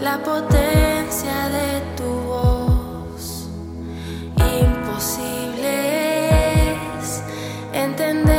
la potencia de tu voz. Imposible entender.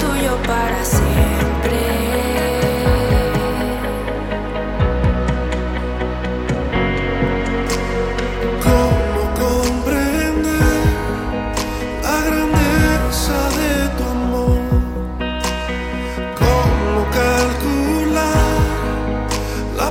tuyo para siempre. ¿Cómo comprender la grandeza de tu amor? ¿Cómo calcular la